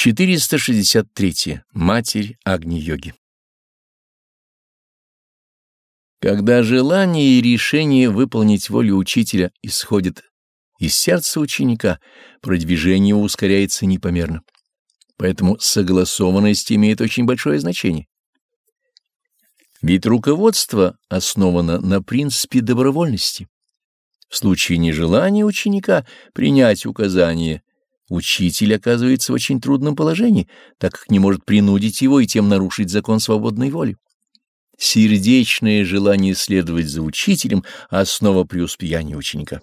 463. Матерь Агни-йоги Когда желание и решение выполнить волю учителя исходит из сердца ученика, продвижение ускоряется непомерно. Поэтому согласованность имеет очень большое значение. Ведь руководство основано на принципе добровольности. В случае нежелания ученика принять указание, учитель оказывается в очень трудном положении, так как не может принудить его и тем нарушить закон свободной воли. Сердечное желание следовать за учителем — основа преуспеяния ученика.